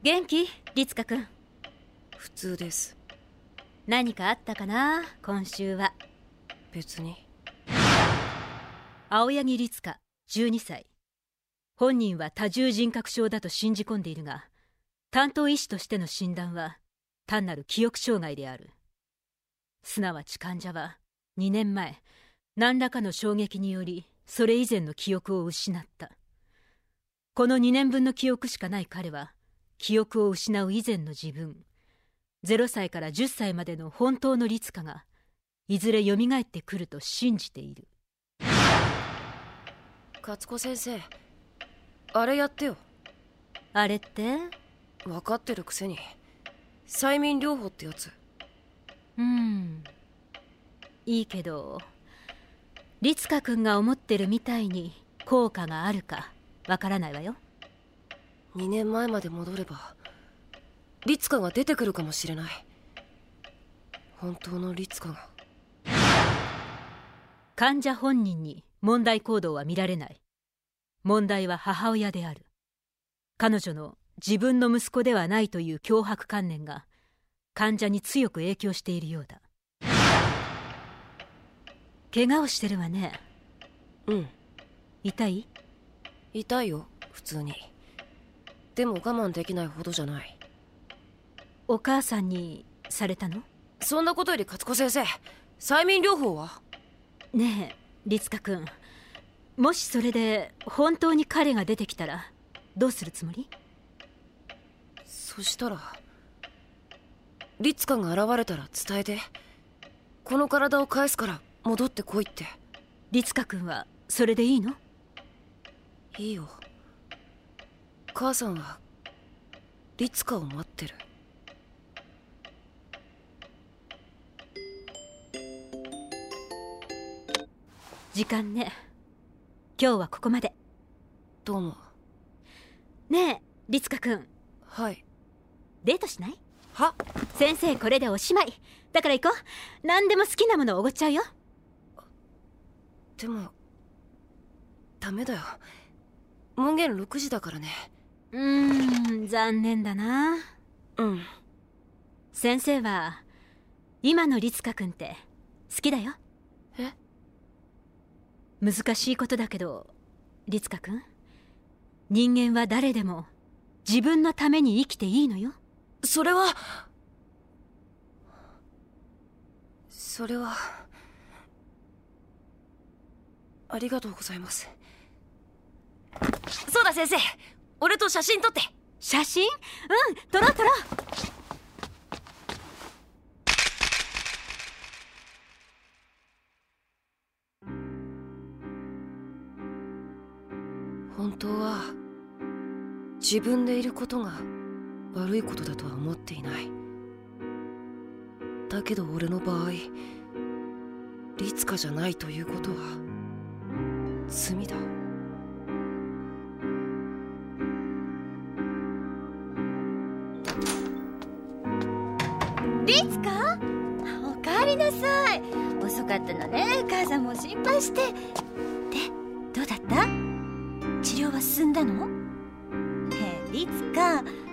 元気？律香君。普通です。何かあったかな？今週は。別に。青柳律香12歳。本人は多重人格症だと信じ込んでいるが担当医師としての診断は単なる記憶障害である。すなわち患者は2年前何らかの衝撃によりそれ以前の記憶を失った。この2年分の記憶しかない彼は記憶を失う以前の自分。0歳から10歳までの本当の律香がいずれ蘇ってくると信じている。勝子先生あれやってよ。あれって？分かってるくせに催眠療法ってやつ。うん。いいけど律香君が思ってるみたいに効果があるかわからないわよ2年前まで戻れば律香が出てくるかもしれない。本当の律香が。患者本人に問題行動は見られない。問題は母親である。彼女の自分の息子ではないという脅迫観念が患者に強く影響しているようだ。怪我をしてるわね。うん。痛い？痛いよ普通にでも我慢できないほどじゃない。お母さんにされたの？そんなことより勝子先生催眠療法は？ねえ律香君。もしそれで本当に彼が出てきたらどうするつもり？そしたら律香が現れたら伝えてこの体を返すから戻ってこいって。律香君はそれでいいの？いいよ母さんは律香を待ってる。時間ね。今日はここまで。どうもねえ律香君。はい。デートしない？は？先生これでおしまい。だから行こう。何でも好きなものおごっちゃうよ。でもダメだよ。門限6時だからねうーん残念だな。うん。先生は今の律香君って好きだよ。え？難しいことだけど律香君人間は誰でも自分のために生きていいのよ。それは？それはありがとうございます。そうだ先生俺と写真撮って。写真？うん撮ろう撮ろう。本当は自分でいることが悪いことだとは思っていない。だけど俺の場合律香じゃないということは罪だリツか？おかえりなさい。遅かったのね。母さんも心配して。でどうだった？治療は進んだの？ねえ律香律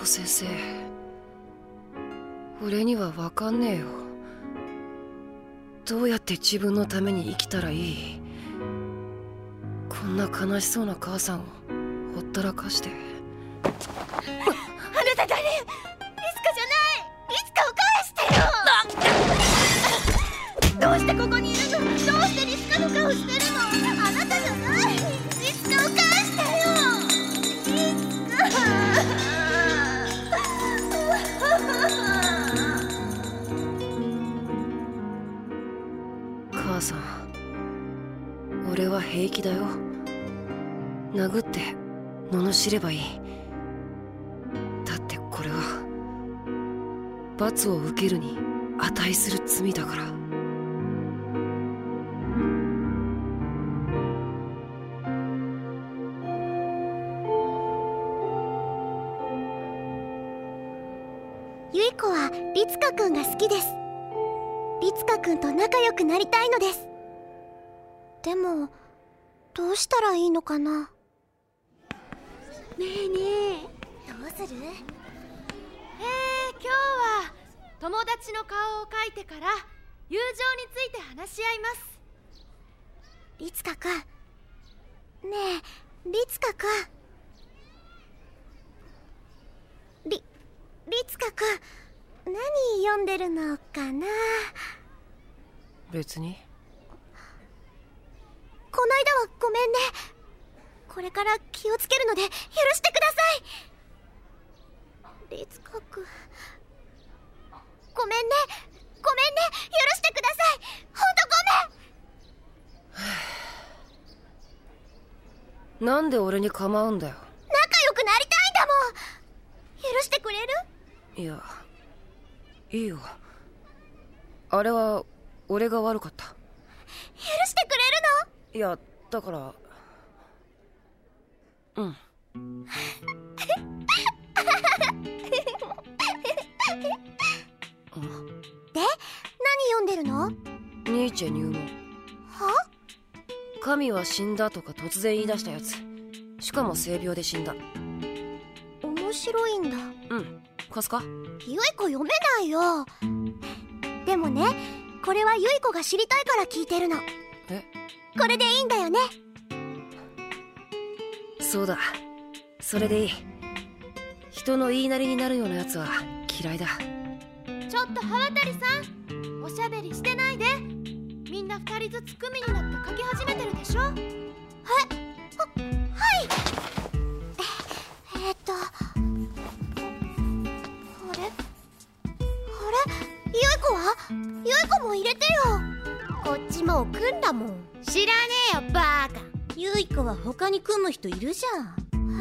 子先生。俺には分かんねえよ。どうやって自分のために生きたらいい？こんな悲しそうな母さんをほったらかして。あなた誰？律香じゃない！律香を返してよ！どうしてここにいるの？どうして律香の顔してるの？さん。俺は平気だよ。殴って罵ればいい。だってこれは罰を受けるに値する罪だから。ゆい子は律香くんが好きです。律香くんと仲良くなりたいのです。でもどうしたらいいのかな？ねえねえどうする？えー、今日は友達の顔を描いてから友情について話し合います。律香くん。ねえ律香くん。り律香くん。何読んでるのかな？別に。こないだはごめんね。これから気をつけるので許してください。律香くんごめんね。ごめんね。許してください。ほんとごめん。なんで俺に構うんだよ。仲良くなりたいんだもん。許してくれる？いやいいよ。あれは俺が悪かった。許してくれるの？いやだから。うん。で何読んでるの？はニーチェ入門。神は死んだとか突然言い出したやつ。しかも性病で死んだ。面白いんだ。うん。貸すか？ゆい子読めないよ。でもねこれはゆい子が知りたいから聞いてるの。え？これでいいんだよね。そうだ。それでいい。人の言いなりになるようなやつは嫌いだ。ちょっと刃渡さんおしゃべりしてないで。みんな二人ずつ組になって書き始めてるでしょ。え？ーっこっちもう組んだもん。知らねえよバーカ。ゆい子は他に組む人いるじゃん。えー、嘘。ゆい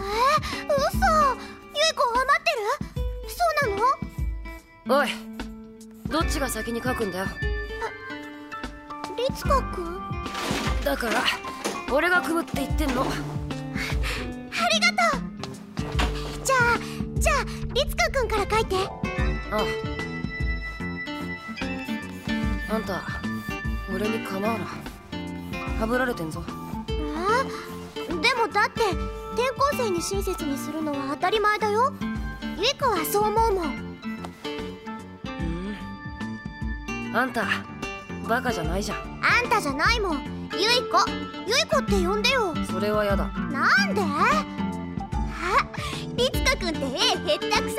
子余ってる？そうなの？おいどっちが先に書くんだよ。律香くん？だから俺が組むって言ってんの。ありがとう。じゃあじゃあ律香くんから書いて。ああ。あんた俺に構うなはぶられてんぞ。えでもだって転校生に親切にするのは当たり前だよ。ゆい子はそう思うもん。うん。あんたバカじゃないじゃん。あんたじゃないもん。ゆい子。ゆい子って呼んでよ。それはやだ。なんで？あ律香くんって絵へったくさ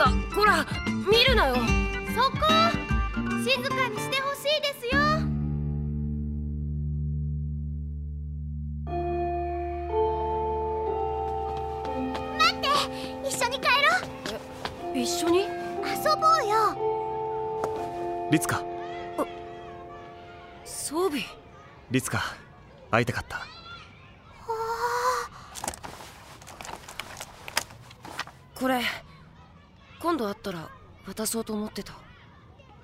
あこら見るなよ。そこ。静かにしてほ一緒に帰ろう。一緒に？遊ぼうよ。リツカ。装備？リツカ会いたかった？これ今度会ったら渡そうと思ってた。あ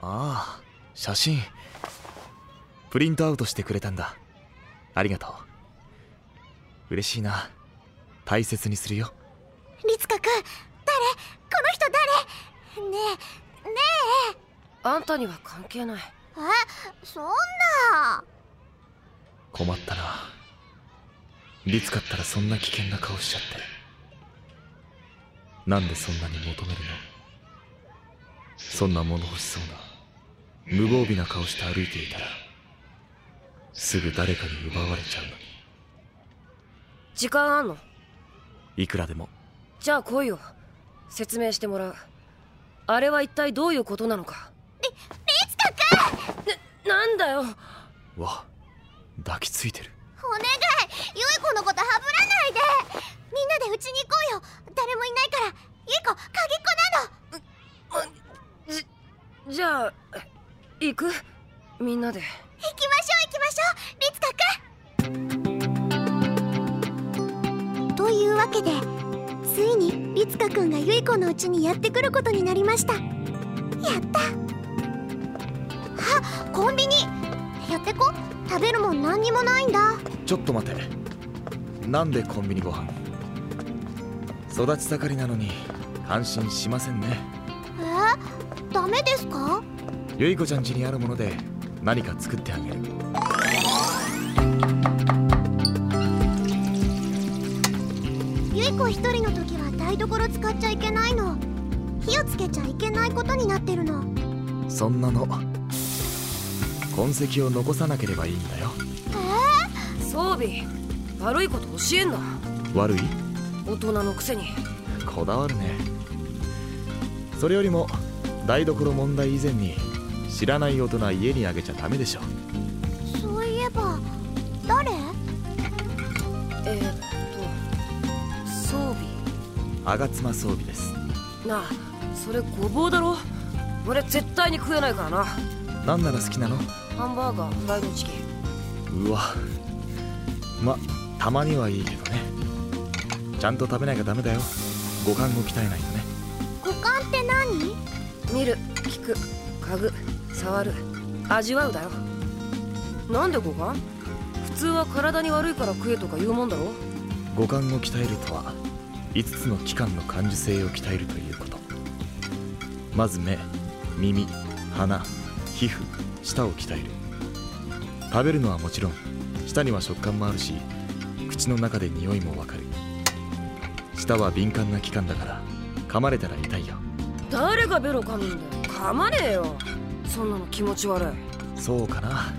あ写真。プリントアウトしてくれたんだ。ありがとう。嬉しいな。大切にするよ律香くん誰？この人誰？ねえねあんたには関係ない。ええそんな。困ったな。リツカったらそんな危険な顔しちゃって。なんでそんなに求めるの？そんな物欲しそうな。無防備な顔して歩いていたらすぐ誰かに奪われちゃうのに。時間あんの？いくらでもじゃあ来いよ。説明してもらう。あれは一体どういうことなのか。律香くん！ななんだよ。わ抱きついてる。お願い！ゆい子のことはぶらないで！みんなでうちに行こうよ！誰もいないから！ゆい子鍵っ子なの！じゃあ行く？みんなで。行きましょう行きましょう！律香くん！というわけでついに律香くんがゆい子のうちにやってくることになりました。やった。コンビニ。やってこ。食べるもん何にもないんだ。ちょっと待て。なんでコンビニご飯。育ち盛りなのに感心しませんね。え？ー、ダメですか？ゆい子ちゃん家にあるもので何か作ってあげるい子一人の時は台所使っちゃいけないの。火をつけちゃいけないことになってるの。そんなの。痕跡を残さなければいいんだよ。装備。悪いこと教えんな。悪い？大人のくせに。こだわるね。それよりも台所問題以前に知らない大人家にあげちゃダメでしょ吾妻装備です。なあそれごぼうだろ？俺絶対に食えないからな。何なら好きなの？ハンバーガーフライドチキン。うわ。またまにはいいけどね。ちゃんと食べなきゃダメだよ。五感を鍛えないとね。五感って何？見る聞く嗅ぐ触る。味わうだよ。なんで五感？普通は体に悪いから食えとか言うもんだろ。五感を鍛えるとは5つの器官の感受性を鍛えるということ。まず目耳鼻皮膚舌を鍛える。食べるのはもちろん舌には食感もあるし口の中で匂いもわかる。舌は敏感な器官だから噛まれたら痛いよ。誰がベロ噛むんだよ。噛まねえよ。そんなの気持ち悪い。そうかな。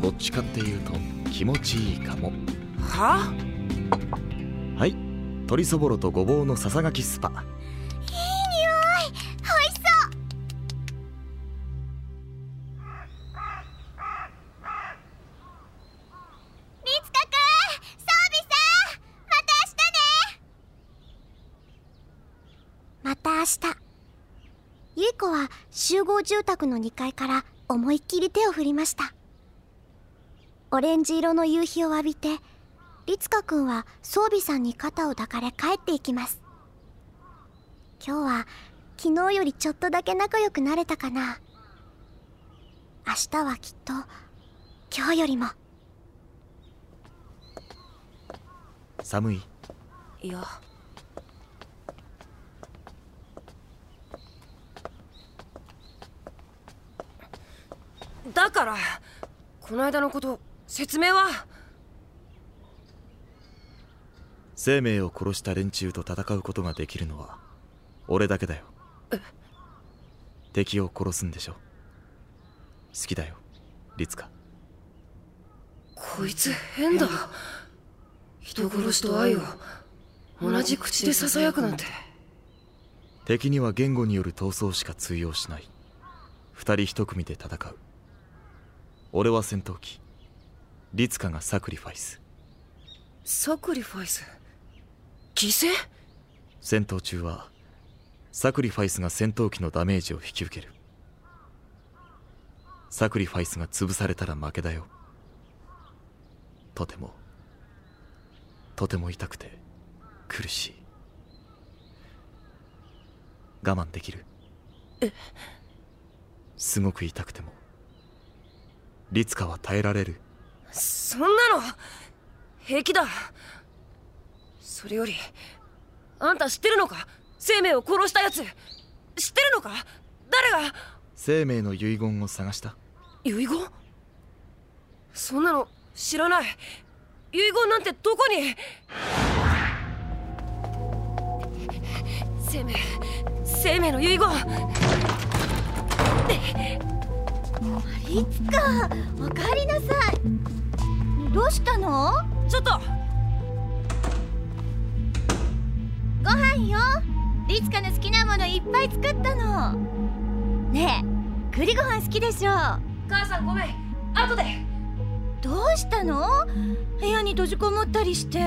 どっちかっていうと気持ちいいかも。は？はい鶏そぼろとごぼうのささがきスパ。いい匂い美味しそうリツカくん装備さんまた明日ねまた明日ゆい子は集合住宅の2階から思いっきり手を振りましたオレンジ色の夕日を浴びて律香くんは装備さんに肩を抱かれ帰っていきます。今日は昨日よりちょっとだけ仲良くなれたかな。明日はきっと今日よりも。寒い？いや。だからこの間のこと説明は生命を殺した連中と戦うことができるのは俺だけだよ。敵を殺すんでしょ。好きだよ律香。こいつ変だ。人殺しと愛を同じ口で囁くなんて。敵には言語による闘争しか通用しない。二人一組で戦う。俺は戦闘機。立夏がサクリファイス。サクリファイス？犠牲？戦闘中はサクリファイスが戦闘機のダメージを引き受ける。サクリファイスが潰されたら負けだよ。とてもとても痛くて苦しい。我慢できる。え？すごく痛くても律香は耐えられる。そんなの平気だそれよりあんた知ってるのか？生命を殺したやつ知ってるのか？誰が？生命の遺言を探した。遺言？そんなの知らない。遺言なんてどこに？生命生命の遺言。いつか。おかえりなさい。どうしたの？ちょっと飯よ。リツカの好きなものいっぱい作ったの。ねえ栗ご飯好きでしょ？母さんごめん。後で。どうしたの？部屋に閉じこもったりして。いや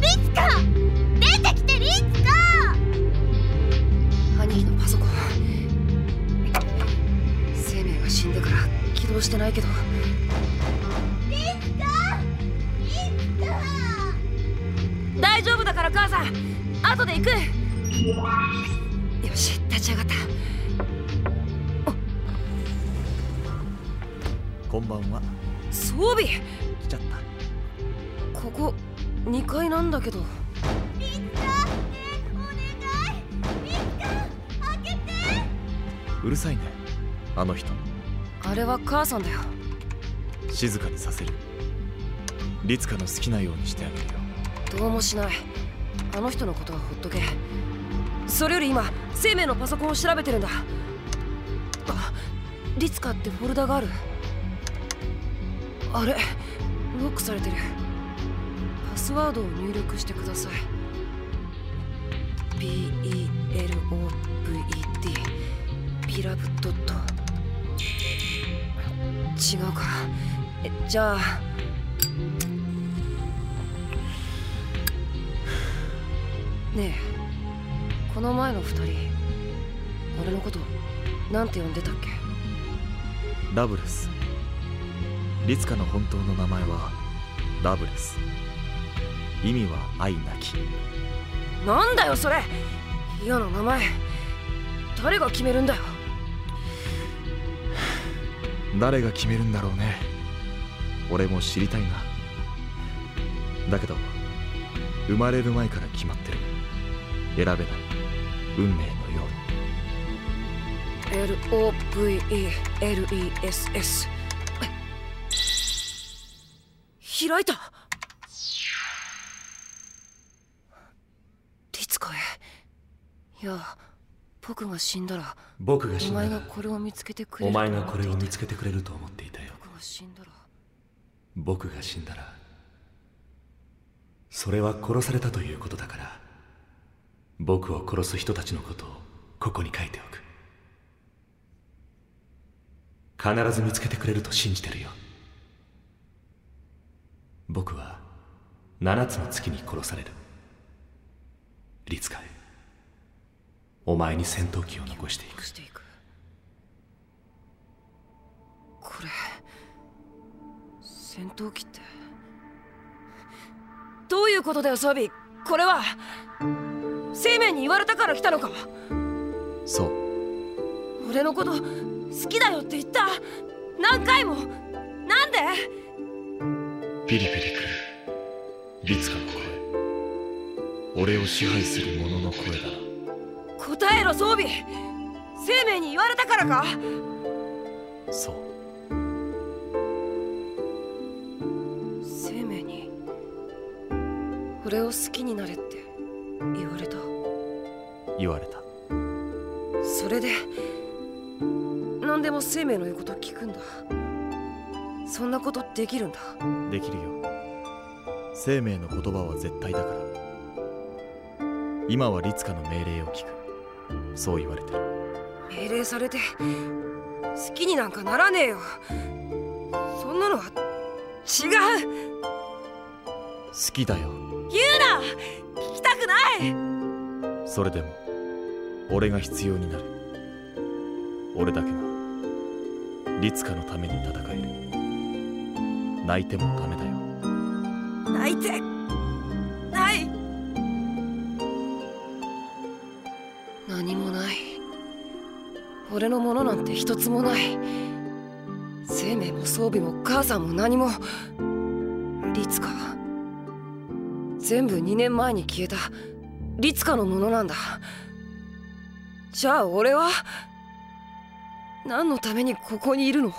リツカ出てきてリツカ。兄貴のパソコン。生命が死んでから起動してないけど大丈夫だから母さん後で行く。よし立ち上がった。こんばんは。装備。来ちゃった。ここ2階なんだけど。みっかねお願い。みっか開けて。うるさいね。あの人。あれは母さんだよ。静かにさせる。律香の好きなようにしてあげるよ。どうもしない。あの人のことはほっとけ。それより今生命のパソコンを調べてるんだ。あリツカってフォルダがある。あれロックされてる。パスワードを入力してください。BELOVED ビラブドット。違うか。じゃあねえ。この前の二人俺のことなんて呼んでたっけ？ラブレス。律香の本当の名前はラブレス。意味は愛なき。なんだよそれ！嫌な名前。誰が決めるんだよ？誰が決めるんだろうね。俺も知りたいな。だけど生まれる前から決まってる選べない。運命のように LOVELESS 開いた。リツカへ。いや僕が死んだら。僕がお前死んだら。がこれを見つけてくれるお前がこれを見けつけてくれると思っていたよ。僕が死んだら。僕が死んだらそれは殺されたということだから僕を殺す人たちのことをここに書いておく。必ず見つけてくれると信じてるよ。僕は七つの月に殺される。リツカへ。お前に戦闘機を残していく。これ戦闘機って。どういうことだよ装備これは。生命に言われたから来たのか。そう。俺のこと好きだよって言った。何回も。なんで？ピリピリくる。律香の声。俺を支配する者の声だ答えろ装備。生命に言われたからか。そう。生命に俺を好きになれって言われた。言われた。それで何でも生命の言うこと聞くんだ。そんなことできるんだ。できるよ。生命の言葉は絶対だから。今は律香の命令を聞く。そう言われてる。命令されて好きになんかならねえよ。そんなのは違う。好きだよ。言うな！聞きたくない。それでも俺が必要になる。俺だけが律香のために戦える。泣いてもダメだよ。泣いてない。何もない。俺のものなんて一つもない。生命も装備も母さんも何も。律香全部2年前に消えた。律香のものなんだ。じゃあ俺は何のためにここにいるの？